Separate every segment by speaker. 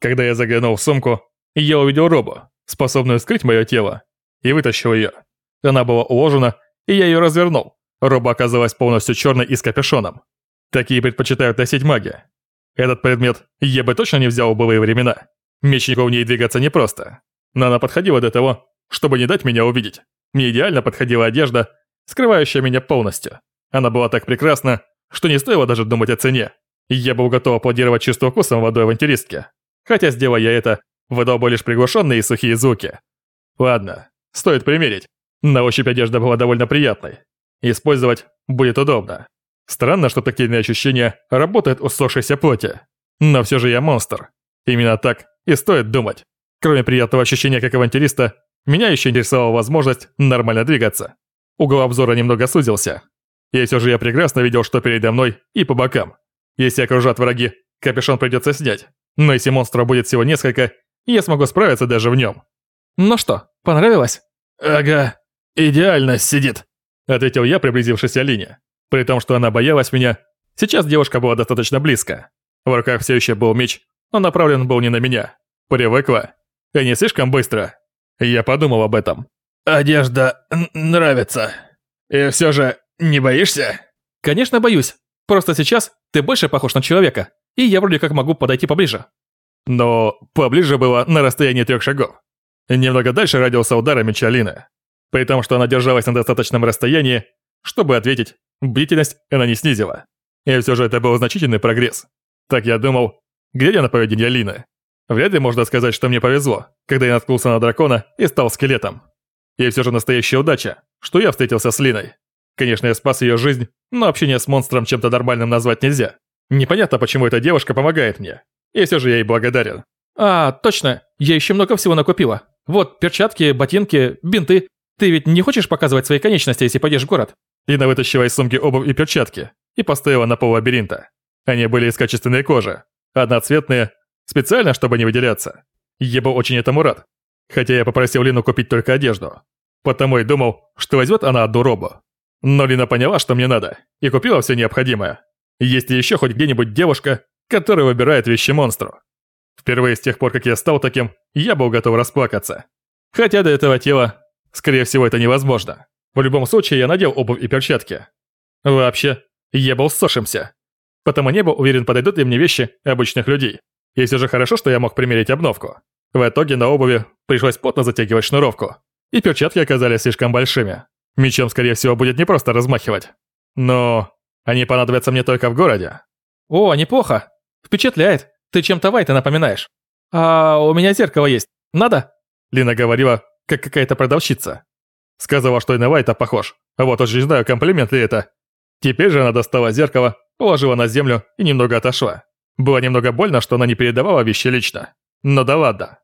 Speaker 1: Когда я заглянул в сумку, я увидел робу, способную скрыть мое тело, и вытащил ее. Она была уложена, и я ее развернул. Роба оказалась полностью черной и с капюшоном. Такие предпочитают носить маги. Этот предмет я бы точно не взял в былые времена. Мечнику в ней двигаться непросто. Но она подходила для того, чтобы не дать меня увидеть. Мне идеально подходила одежда, скрывающая меня полностью. Она была так прекрасна, что не стоило даже думать о цене. Я был готов аплодировать чувство вкуса молодой авантюристки. Хотя, сделая я это, выдал бы лишь приглушенные и сухие звуки. Ладно, стоит примерить. На ощупь одежда была довольно приятной. Использовать будет удобно. Странно, что тактильные ощущения работают у сохшейся плоти. Но все же я монстр. Именно так и стоит думать. Кроме приятного ощущения как авантюриста, меня еще интересовала возможность нормально двигаться. Угол обзора немного сузился. И все же я прекрасно видел, что передо мной и по бокам. Если окружат враги, капюшон придется снять. Но если монстров будет всего несколько, я смогу справиться даже в нем.
Speaker 2: Ну что, понравилось?
Speaker 1: Ага, идеально сидит, ответил я, приблизившись к Алине. При том, что она боялась меня, сейчас девушка была достаточно близко. В руках все еще был меч, но направлен был не на меня. Привыкла. И не слишком быстро. Я подумал об этом. Одежда нравится. И все же не боишься?
Speaker 2: Конечно, боюсь. Просто сейчас ты больше похож на человека, и я вроде как могу подойти поближе.
Speaker 1: Но поближе было на расстоянии трех шагов. Немного дальше радиуса удара меча Лины. При том, что она держалась на достаточном расстоянии, чтобы ответить, бдительность она не снизила. И все же это был значительный прогресс. Так я думал, глядя на поведение Лины. Вряд ли можно сказать, что мне повезло, когда я наткнулся на дракона и стал скелетом. И все же настоящая удача, что я встретился с Линой. Конечно, я спас ее жизнь, но общение с монстром чем-то нормальным назвать нельзя. Непонятно, почему эта девушка помогает мне. И все же я ей благодарен.
Speaker 2: А, точно, я еще много всего накупила. Вот, перчатки, ботинки, бинты. Ты ведь не хочешь показывать свои конечности, если пойдешь в город?
Speaker 1: Лина вытащила из сумки обувь и перчатки и поставила на пол лабиринта. Они были из качественной кожи, одноцветные, специально, чтобы не выделяться. Я был очень этому рад, хотя я попросил Лину купить только одежду. Потому и думал, что возьмет она одну робу. Но Лина поняла, что мне надо, и купила все необходимое. Есть ли еще хоть где-нибудь девушка, которая выбирает вещи монстру? Впервые с тех пор, как я стал таким, я был готов расплакаться. Хотя до этого тела, скорее всего, это невозможно. В любом случае, я надел обувь и перчатки. Вообще, я был сошимся. Потому не был уверен, подойдут ли мне вещи обычных людей. И все же хорошо, что я мог примерить обновку. В итоге на обуви пришлось плотно затягивать шнуровку. И перчатки оказались слишком большими. Мечом, скорее всего, будет непросто размахивать. Но они понадобятся мне только в городе.
Speaker 2: О, неплохо. Впечатляет. Ты чем-то Вайта напоминаешь. А у меня зеркало есть. Надо?
Speaker 1: Лина говорила, как какая-то продавщица. Сказала, что и на Вайта похож. Вот уж не знаю, комплимент ли это. Теперь же она достала зеркало, положила на землю и немного отошла. Было немного больно, что она не передавала вещи лично. Но да ладно.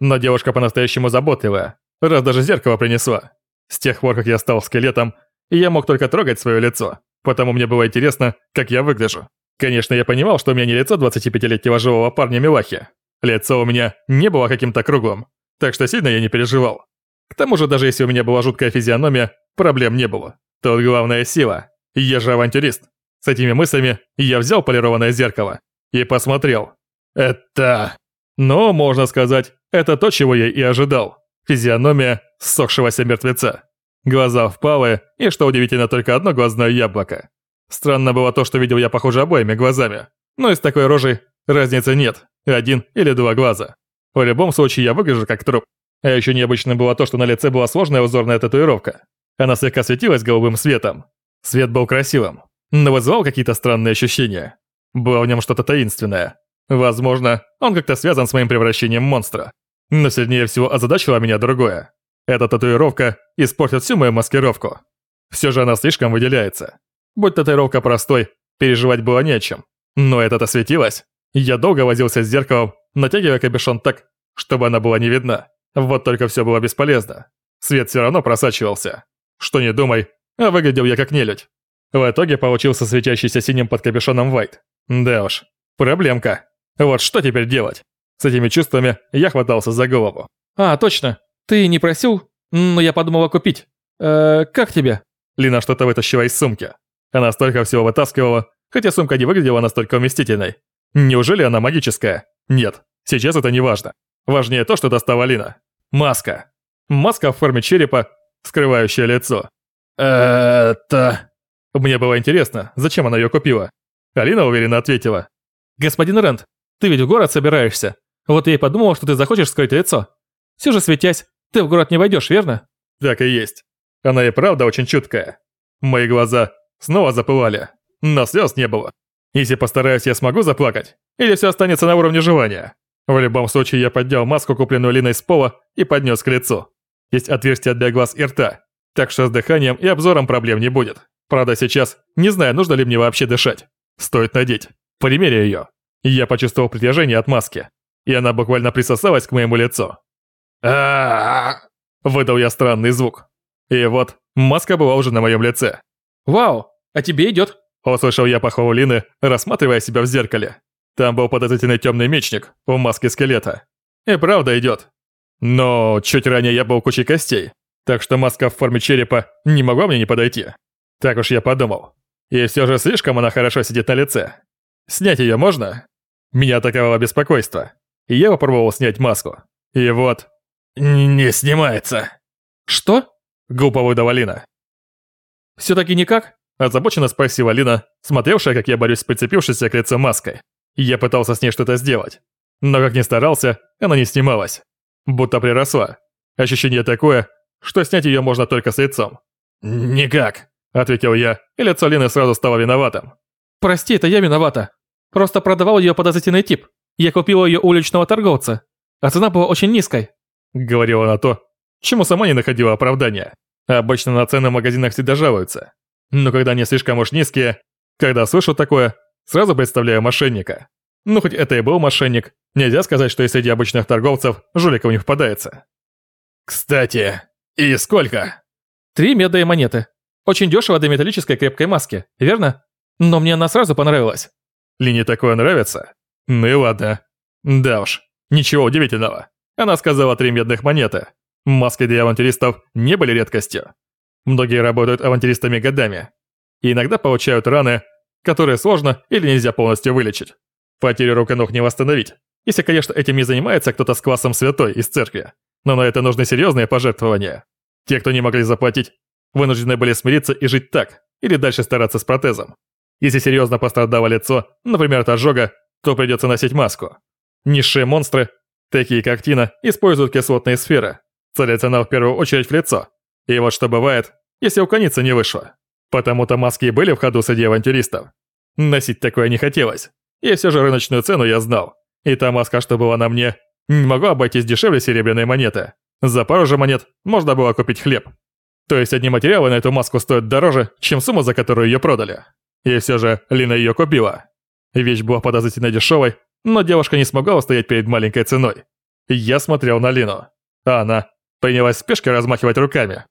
Speaker 1: Но девушка по-настоящему заботливая, раз даже зеркало принесла. С тех пор, как я стал скелетом, я мог только трогать свое лицо, потому мне было интересно, как я выгляжу. Конечно, я понимал, что у меня не лицо 25-летнего живого парня Милахи. Лицо у меня не было каким-то круглым, так что сильно я не переживал. К тому же, даже если у меня была жуткая физиономия, проблем не было. Тут главная сила. Я же авантюрист. С этими мыслями я взял полированное зеркало и посмотрел. Это... Ну, можно сказать, это то, чего я и ожидал. Физиономия ссохшегося мертвеца. Глаза впалые, и, что удивительно, только одно глазное яблоко. Странно было то, что видел я, похоже, обоими глазами. Но из такой рожи разницы нет, один или два глаза. В любом случае, я выгляжу как труп. А еще необычным было то, что на лице была сложная узорная татуировка. Она слегка светилась голубым светом. Свет был красивым, но вызывал какие-то странные ощущения. Было в нем что-то таинственное. Возможно, он как-то связан с моим превращением монстра. Но сильнее всего озадачило меня другое. Эта татуировка испортит всю мою маскировку. Все же она слишком выделяется. Будь татуировка простой, переживать было не о чем. Но это-то. Я долго возился с зеркалом, натягивая капюшон так, чтобы она была не видна. Вот только все было бесполезно. Свет все равно просачивался. Что не думай, а выглядел я как нелюдь. В итоге получился светящийся синим под капюшоном Вайт. Да уж, проблемка. Вот что теперь делать? С этими чувствами я хватался за голову.
Speaker 2: А, точно. Ты не просил, но я подумала купить. Э, как тебе?
Speaker 1: Лина что-то вытащила из сумки. Она столько всего вытаскивала, хотя сумка не выглядела настолько вместительной. Неужели она магическая? Нет. Сейчас это не важно. Важнее то, что достала Лина. Маска. Маска в форме черепа, скрывающая лицо. Это... Мне было интересно, зачем она ее купила. Алина уверенно ответила.
Speaker 2: «Господин Рент, ты ведь в город собираешься. Вот я и подумал, что ты захочешь скрыть лицо. Все же светясь, ты в город не войдешь, верно?»
Speaker 1: Так и есть. Она и правда очень чуткая. Мои глаза снова запылали, но слез не было. Если постараюсь, я смогу заплакать? Или все останется на уровне желания? В любом случае, я поднял маску, купленную Линой с пола, и поднес к лицу. Есть отверстия для глаз и рта, так что с дыханием и обзором проблем не будет. Правда, сейчас не знаю, нужно ли мне вообще дышать. Стоит надеть. Примеряю ее. Я почувствовал притяжение от маски, и она буквально присосалась к моему лицу. А Выдал я странный звук. И вот, маска была уже на моем лице.
Speaker 2: «Вау, а тебе идет.
Speaker 1: Услышал я похвалу Лины, рассматривая себя в зеркале. Там был подозрительный темный мечник в маске скелета. И правда идет. Но чуть ранее я был кучей костей, так что маска в форме черепа не могла мне не подойти. Так уж я подумал. И все же слишком она хорошо сидит на лице. Снять ее можно? Меня атаковало беспокойство. И я попробовал снять маску. И вот... Не снимается.
Speaker 2: Что?
Speaker 1: Глупо выдала Лина.
Speaker 2: Все-таки никак?
Speaker 1: Озабоченно спросила Лина, смотревшая, как я борюсь с прицепившейся к лицу маской. Я пытался с ней что-то сделать. Но как ни старался, она не снималась. Будто приросла. Ощущение такое, что снять ее можно только с лицом. «Никак», — ответил я, и лицо Лины сразу стало виноватым.
Speaker 2: «Прости, это я виновата. Просто продавал ее подозрительный тип. Я купила ее уличного торговца. А цена была очень низкой».
Speaker 1: Говорила она то, чему сама не находила оправдания. Обычно на цены в магазинах всегда жалуются. Но когда они слишком уж низкие, когда слышу такое, сразу представляю мошенника. Ну хоть это и был мошенник, нельзя сказать, что и среди обычных торговцев жуликов не впадается. Кстати, и сколько?
Speaker 2: Три медные монеты. Очень дешево для металлической крепкой маски, верно? Но мне она сразу понравилась.
Speaker 1: Лине такое нравится? Ну и ладно. Да уж, ничего удивительного. Она сказала три медных монеты. Маски для авантюристов не были редкостью. Многие работают авантюристами годами. И иногда получают раны, которые сложно или нельзя полностью вылечить. Потерю рук и ног не восстановить. Если, конечно, этим не занимается кто-то с классом святой из церкви. Но на это нужны серьезные пожертвования. Те, кто не могли заплатить, вынуждены были смириться и жить так, или дальше стараться с протезом. Если серьезно пострадало лицо, например, от ожога, то придется носить маску. Низшие монстры, такие как Тина, используют кислотные сферы. Целится она в первую очередь в лицо, и вот что бывает, если уклониться не вышло. Потому-то маски и были в ходу среди авантюристов. Носить такое не хотелось. И все же рыночную цену я знал. И та маска, что была на мне, не могла обойтись дешевле серебряной монеты. За пару же монет можно было купить хлеб. То есть одни материалы на эту маску стоят дороже, чем сумма, за которую ее продали. И все же Лина ее купила. Вещь была подозрительно дешевой, но девушка не смогла устоять перед маленькой ценой. Я смотрел на Лину, а она принялась в спешке размахивать руками.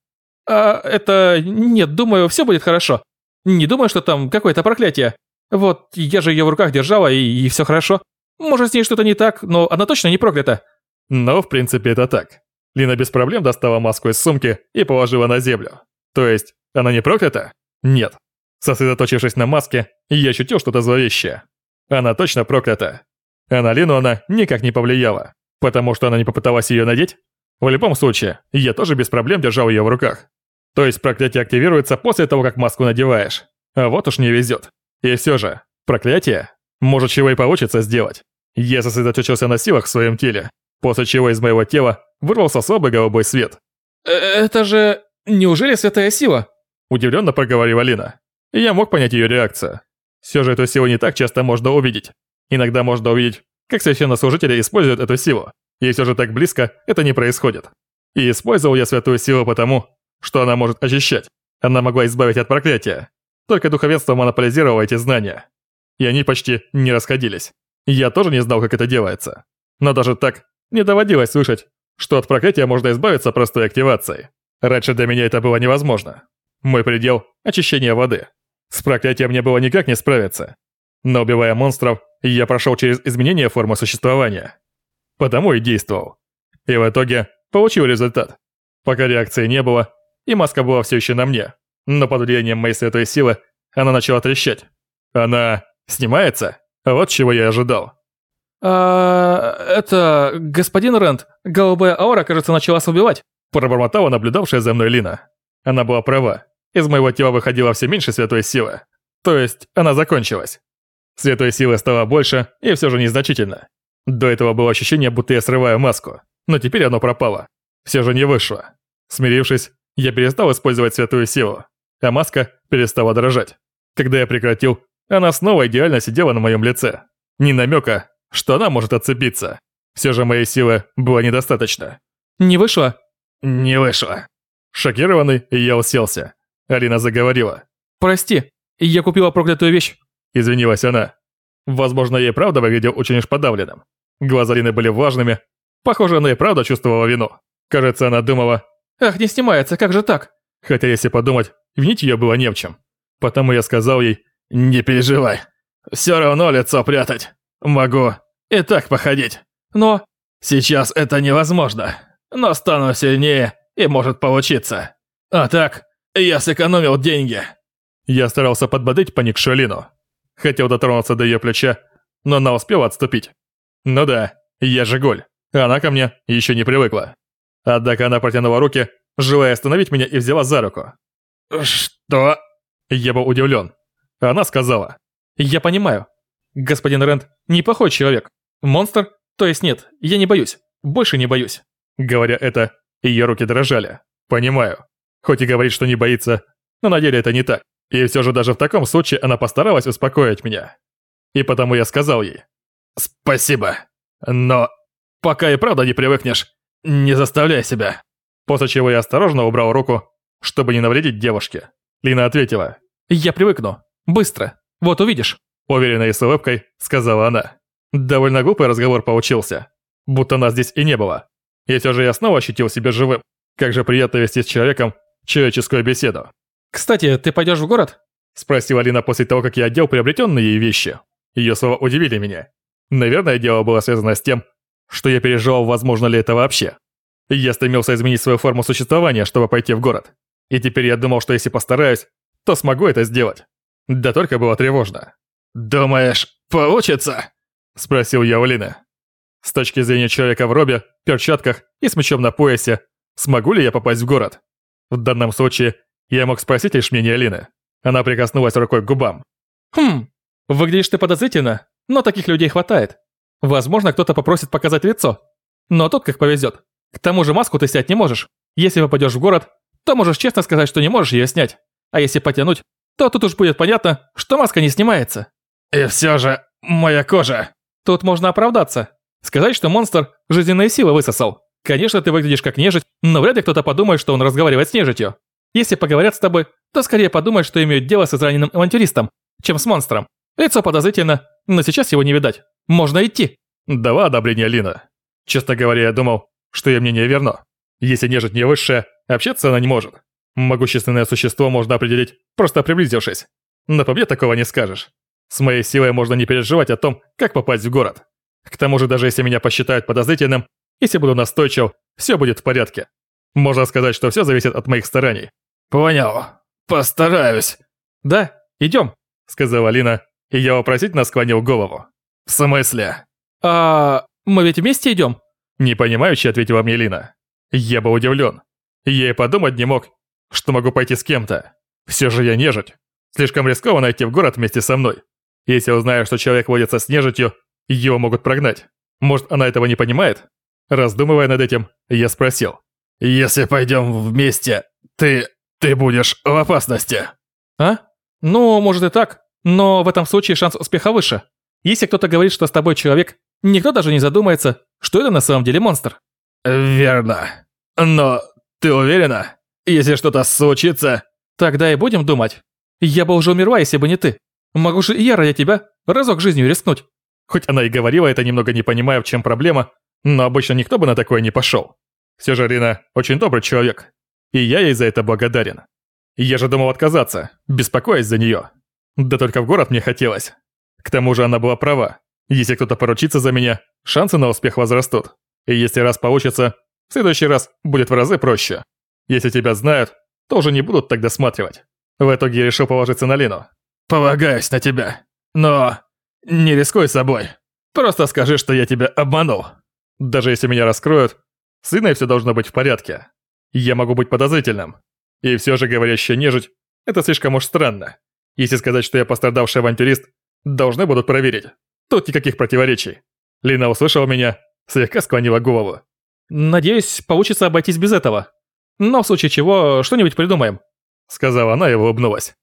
Speaker 2: А это... Нет, думаю, все будет хорошо. Не думаю, что там какое-то проклятие. Вот, я же ее в руках держала, и, и все хорошо. Может, с ней что-то не так, но она точно не проклята.
Speaker 1: Но, в принципе, это так. Лина без проблем достала маску из сумки и положила на землю. То есть, она не проклята? Нет. Сосредоточившись на маске, я ощутил что-то зловещее. Она точно проклята. А на Лину она никак не повлияла, потому что она не попыталась ее надеть? В любом случае, я тоже без проблем держал ее в руках. То есть проклятие активируется после того, как маску надеваешь. А вот уж не везет. И все же, проклятие может чего и получится сделать. Я сосредоточился на силах в своем теле, после чего из моего тела вырвался слабый голубой свет.
Speaker 2: Э, «Это же... неужели святая сила?»
Speaker 1: Удивленно проговорила Лина. Я мог понять ее реакцию. Все же эту силу не так часто можно увидеть. Иногда можно увидеть, как священнослужители используют эту силу. И все же так близко это не происходит. И использовал я святую силу потому, что она может очищать. Она могла избавить от проклятия. Только духовенство монополизировало эти знания. И они почти не расходились. Я тоже не знал, как это делается. Но даже так, не доводилось слышать, что от проклятия можно избавиться простой активацией. Раньше для меня это было невозможно. Мой предел – очищение воды. С проклятием мне было никак не справиться. Но убивая монстров, я прошел через изменение формы существования потому и действовал. И в итоге получил результат. Пока реакции не было, и маска была все еще на мне, но под влиянием моей святой силы она начала трещать. Она снимается? Вот чего я ожидал.
Speaker 2: «А... это... господин Рэнд, голубая аура, кажется, начала вас убивать»,
Speaker 1: пробормотала наблюдавшая за мной Лина. Она была права. Из моего тела выходило все меньше святой силы. То есть, она закончилась. Святой силы стало больше, и все же незначительно. До этого было ощущение, будто я срываю маску, но теперь оно пропало. Все же не вышло. Смирившись, я перестал использовать святую силу, а маска перестала дрожать. Когда я прекратил, она снова идеально сидела на моем лице. Ни намека, что она может отцепиться. Все же моей силы было недостаточно.
Speaker 2: «Не вышло?»
Speaker 1: «Не вышло». Шокированный, я уселся. Алина заговорила.
Speaker 2: «Прости, я купила проклятую вещь».
Speaker 1: Извинилась она. Возможно, я и правда выглядел очень уж подавленным. Глаза Лины были влажными. Похоже, она и правда чувствовала вину. Кажется, она думала...
Speaker 2: «Ах, не снимается, как же так?»
Speaker 1: Хотя, если подумать, винить ее было не в чем. Потому я сказал ей, «Не переживай, все равно лицо прятать. Могу и так походить.
Speaker 2: Но
Speaker 1: сейчас это невозможно. Но стану сильнее и может получиться. А так, я сэкономил деньги. Я старался подбодрить поникшую Лину. Хотел дотронуться до ее плеча, но она успела отступить. Ну да, я же голь. Она ко мне еще не привыкла. Однако она протянула руки, желая остановить меня и взяла за руку. «Что?» Я был удивлен. Она сказала.
Speaker 2: «Я понимаю. Господин Рэнд неплохой человек. Монстр? То есть нет, я не боюсь. Больше не боюсь».
Speaker 1: Говоря это, ее руки дрожали. Понимаю. Хоть и говорит, что не боится, но на деле это не так. И все же даже в таком случае она постаралась успокоить меня. И потому я сказал ей. «Спасибо. Но пока и правда не привыкнешь, не заставляй себя». После чего я осторожно убрал руку, чтобы не навредить девушке. Лина ответила.
Speaker 2: «Я привыкну. Быстро. Вот увидишь».
Speaker 1: Уверенной с улыбкой сказала она. Довольно глупый разговор получился. Будто нас здесь и не было. И все же я снова ощутил себя живым. Как же приятно вести с человеком человеческую беседу.
Speaker 2: «Кстати, ты пойдешь в город?»
Speaker 1: Спросила Алина после того, как я одел приобретенные ей вещи. Ее слова удивили меня. Наверное, дело было связано с тем, что я переживал, возможно ли это вообще. Я стремился изменить свою форму существования, чтобы пойти в город. И теперь я думал, что если постараюсь, то смогу это сделать. Да только было тревожно. «Думаешь, получится?» Спросил я у Лины. С точки зрения человека в робе, перчатках и с мечом на поясе, смогу ли я попасть в город? В данном случае я мог спросить лишь мнение Лины. Она прикоснулась рукой к губам.
Speaker 2: «Хм, выглядишь ты подозрительно, но таких людей хватает. Возможно, кто-то попросит показать лицо. Но тут как повезет. К тому же маску ты снять не можешь. Если попадешь в город, то можешь честно сказать, что не можешь ее снять. А если потянуть, то тут уж будет понятно, что маска не снимается.
Speaker 1: И все же, моя кожа.
Speaker 2: Тут можно оправдаться. Сказать, что монстр жизненные силы высосал. Конечно, ты выглядишь как нежить, но вряд ли кто-то подумает, что он разговаривает с нежитью. Если поговорят с тобой, то скорее подумают, что имеют дело с израненным авантюристом, чем с монстром. Лицо подозрительно, но сейчас его не видать. Можно идти.
Speaker 1: Дала одобрение Лина. Честно говоря, я думал, что ее мнение верно. Если нежить не высшая, общаться она не может. Могущественное существо можно определить, просто приблизившись. Но по мне такого не скажешь. С моей силой можно не переживать о том, как попасть в город. К тому же, даже если меня посчитают подозрительным, если буду настойчив, все будет в порядке. Можно сказать, что все зависит от моих стараний.
Speaker 2: Понял. Постараюсь.
Speaker 1: Да, идем, сказала Лина, и я вопросительно склонил голову.
Speaker 2: В смысле? А мы ведь вместе идем?
Speaker 1: Непонимающе ответила мне Лина. Я был удивлен. Я и подумать не мог, что могу пойти с кем-то. Все же я нежить. Слишком рискованно идти в город вместе со мной. Если узнаю, что человек водится с нежитью, его могут прогнать. Может, она этого не понимает? Раздумывая над этим, я спросил. «Если пойдем вместе, ты... ты будешь в опасности?»
Speaker 2: «А? Ну, может и так. Но в этом случае шанс успеха выше. Если кто-то говорит, что с тобой человек, никто даже не задумается, что это на самом деле монстр».
Speaker 1: «Верно. Но ты уверена? Если что-то случится...»
Speaker 2: «Тогда и будем думать. Я бы уже умерла, если бы не ты. Могу же и я ради тебя разок жизнью рискнуть».
Speaker 1: Хоть она и говорила это немного не понимая, в чем проблема, но обычно никто бы на такое не пошел. Все же Рина очень добрый человек, и я ей за это благодарен. Я же думал отказаться, беспокоясь за нее. Да только в город мне хотелось. К тому же она была права. Если кто-то поручится за меня, шансы на успех возрастут. И если раз получится, в следующий раз будет в разы проще. Если тебя знают, то уже не будут так досматривать. В итоге я решил положиться на Лину. Полагаюсь на тебя. Но не рискуй собой. Просто скажи, что я тебя обманул. Даже если меня раскроют, с Иной все должно быть в порядке. Я могу быть подозрительным. И все же говорящая нежить – это слишком уж странно. Если сказать, что я пострадавший авантюрист, должны будут проверить. Тут никаких противоречий. Лина услышала меня, слегка склонила голову.
Speaker 2: «Надеюсь, получится обойтись без этого. Но в случае чего, что-нибудь придумаем», —
Speaker 1: сказала она и улыбнулась.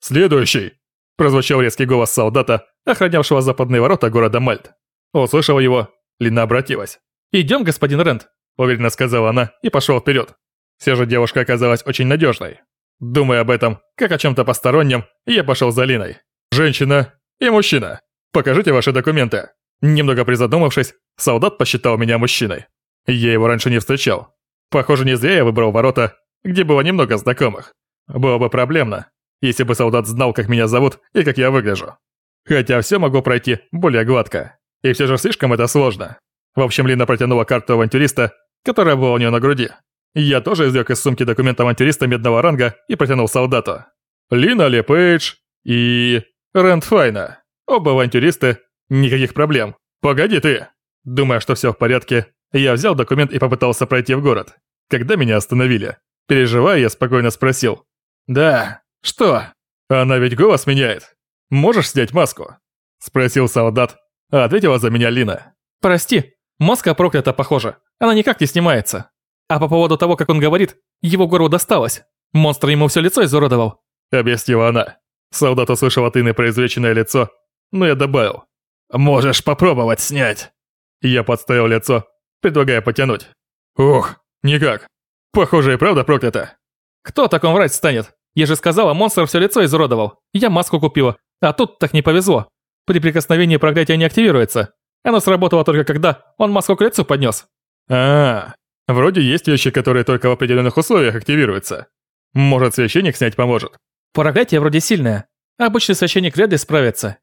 Speaker 1: «Следующий!» – прозвучал резкий голос солдата, охранявшего западные ворота города Мальт. Услышав его, Лина обратилась.
Speaker 2: «Идем, господин Рент», –
Speaker 1: уверенно сказала она и пошел вперед. Все же девушка оказалась очень надежной. Думая об этом, как о чем-то постороннем, я пошел за Линой. «Женщина и мужчина, покажите ваши документы». Немного призадумавшись, солдат посчитал меня мужчиной. Я его раньше не встречал. Похоже, не зря я выбрал ворота, где было немного знакомых. Было бы проблемно, если бы солдат знал, как меня зовут и как я выгляжу. Хотя все могло пройти более гладко. И все же слишком это сложно. В общем, Лина протянула карту авантюриста, которая была у нее на груди. Я тоже извлек из сумки документ авантюриста медного ранга и протянул солдату. Лина Лепейдж и... Рэнд Файна. Оба авантюристы, никаких проблем. Погоди ты. Думая, что все в порядке, я взял документ и попытался пройти в город. Когда меня остановили, переживая, я спокойно спросил. «Да, что? Она ведь голос меняет. Можешь снять маску?» Спросил солдат, а ответила за меня Лина.
Speaker 2: «Прости, маска проклята, похоже. Она никак не снимается. А по поводу того, как он говорит, его горло досталось. Монстр ему все лицо изуродовал», —
Speaker 1: объяснила она. Солдат услышал от Ины произвеченное лицо, но я добавил. «Можешь попробовать снять». Я подставил лицо, предлагая потянуть. «Ух, никак. Похоже и правда проклято».
Speaker 2: «Кто о таком врать станет? Я же сказала, монстр все лицо изуродовал. Я маску купила. А тут так не повезло. При прикосновении проклятие не активируется. Оно сработало только когда он маску к лицу поднес.
Speaker 1: А, -а, вроде есть вещи, которые только в определенных условиях активируются. Может, священник снять поможет?
Speaker 2: Проклятие вроде сильное. Обычный священник вряд ли справится.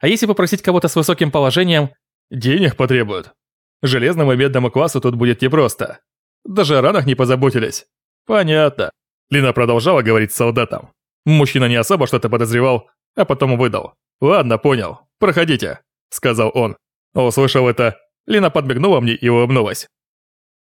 Speaker 2: А если попросить кого-то с высоким положением...
Speaker 1: Денег потребуют. Железному и медному классу тут будет непросто. Даже о ранах не позаботились. Понятно. Лина продолжала говорить с солдатом. Мужчина не особо что-то подозревал, а потом выдал. «Ладно, понял. Проходите», — сказал он. Услышав это, Лина подмигнула мне и улыбнулась.